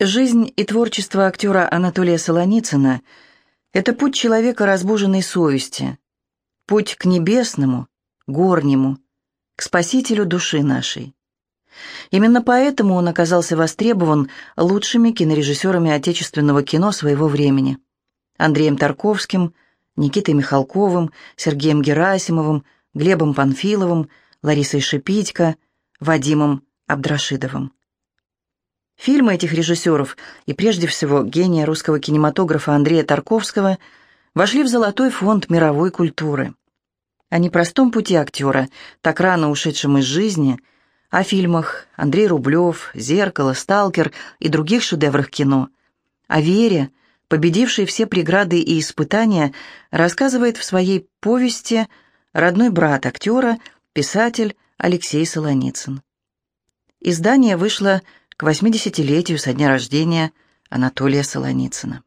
Жизнь и творчество актера Анатолия Солоницына – это путь человека разбуженной совести, путь к небесному, горнему, к спасителю души нашей. Именно поэтому он оказался востребован лучшими кинорежиссерами отечественного кино своего времени – Андреем Тарковским, Никитой Михалковым, Сергеем Герасимовым, Глебом Панфиловым, Ларисой Шипитько, Вадимом Абдрашидовым. Фильмы этих режиссеров, и прежде всего гения русского кинематографа Андрея Тарковского, вошли в золотой фонд мировой культуры. О непростом пути актера, так рано ушедшем из жизни, о фильмах Андрей Рублев, «Зеркало», «Сталкер» и других шедеврах кино, о вере, победившей все преграды и испытания, рассказывает в своей повести родной брат актера, писатель Алексей Солоницын. Издание вышло к 80-летию со дня рождения Анатолия Солоницына.